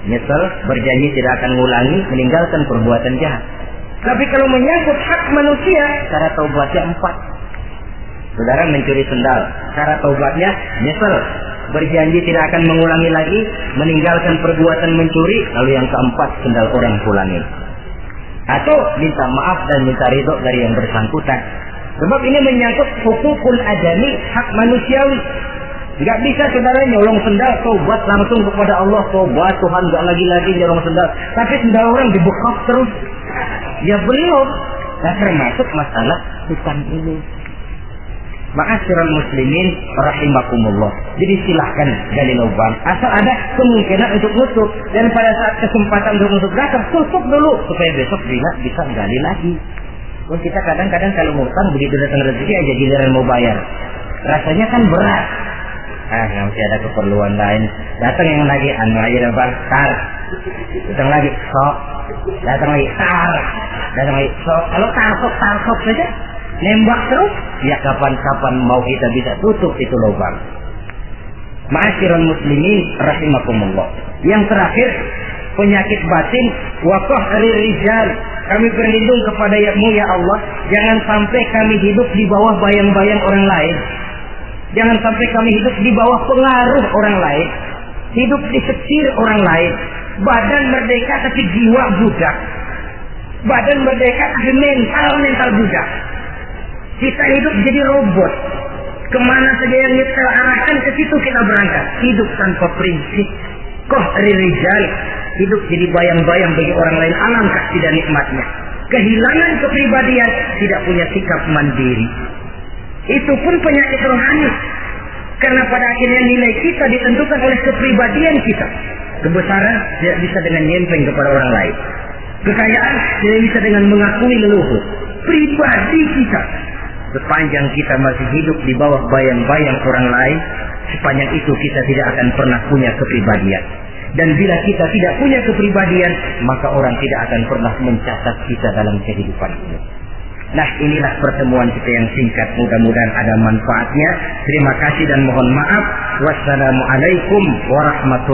Nyesel, berjanji tidak akan mengulangi, meninggalkan perbuatan jahat. Tapi kalau menyangkut hak manusia, cara taubatnya empat. Saudara mencuri sendal. Cara taubatnya nyesel. Berjanji tidak akan mengulangi lagi. Meninggalkan perbuatan mencuri. Lalu yang keempat sendal orang pulangi. Atau minta maaf dan minta ridho dari yang bersangkutan. Sebab ini menyangkut hukukul adami hak manusiawi. Gak bisa saudara nyolong sendal, tobat langsung kepada Allah, tobat Tuhan gak lagi-lagi nyolong sendal. Tapi sendal orang dibekap terus. Ya belum. Nah termasuk masalah hutang ini. Ma'asyiral muslimin rahimakumullah. Jadi silahkan gali lubang. Asal ada kemungkinan untuk nutup. Dan pada saat kesempatan untuk nutup datang, tutup dulu. Supaya besok bisa, bisa gali lagi. Oh, kita kadang-kadang kalau ngutang begitu datang rezeki aja giliran mau bayar. Rasanya kan berat. Ah, masih ada keperluan lain. Datang yang lagi, anu aja bang, tar. Datang lagi, sok. Datang lagi, tar. Datang lagi, sok. Kalau tar, sok, tar, sok saja nembak terus, ya kapan-kapan mau kita bisa tutup itu lubang. Ma'asyiral muslimin rahimakumullah. Yang terakhir, penyakit batin wakah dari rijal. Kami berlindung kepada mu ya Allah, jangan sampai kami hidup di bawah bayang-bayang orang lain. Jangan sampai kami hidup di bawah pengaruh orang lain. Hidup di setir orang lain. Badan merdeka tapi jiwa budak. Badan merdeka tapi mental mental budak. Kita hidup jadi robot. Ke mana saja yang kita arahkan ke situ kita berangkat. Hidup tanpa prinsip. Koh rijal. Hidup jadi bayang-bayang bagi orang lain. Alangkah tidak nikmatnya. Kehilangan kepribadian. Tidak punya sikap mandiri. Itu pun penyakit rohani. Karena pada akhirnya nilai kita ditentukan oleh kepribadian kita. Kebesaran tidak bisa dengan nyempeng kepada orang lain. Kekayaan tidak bisa dengan mengakui leluhur. Pribadi kita Sepanjang kita masih hidup di bawah bayang-bayang orang lain, sepanjang itu kita tidak akan pernah punya kepribadian. Dan bila kita tidak punya kepribadian, maka orang tidak akan pernah mencatat kita dalam kehidupan ini. Nah inilah pertemuan kita yang singkat. Mudah-mudahan ada manfaatnya. Terima kasih dan mohon maaf. Wassalamualaikum warahmatullahi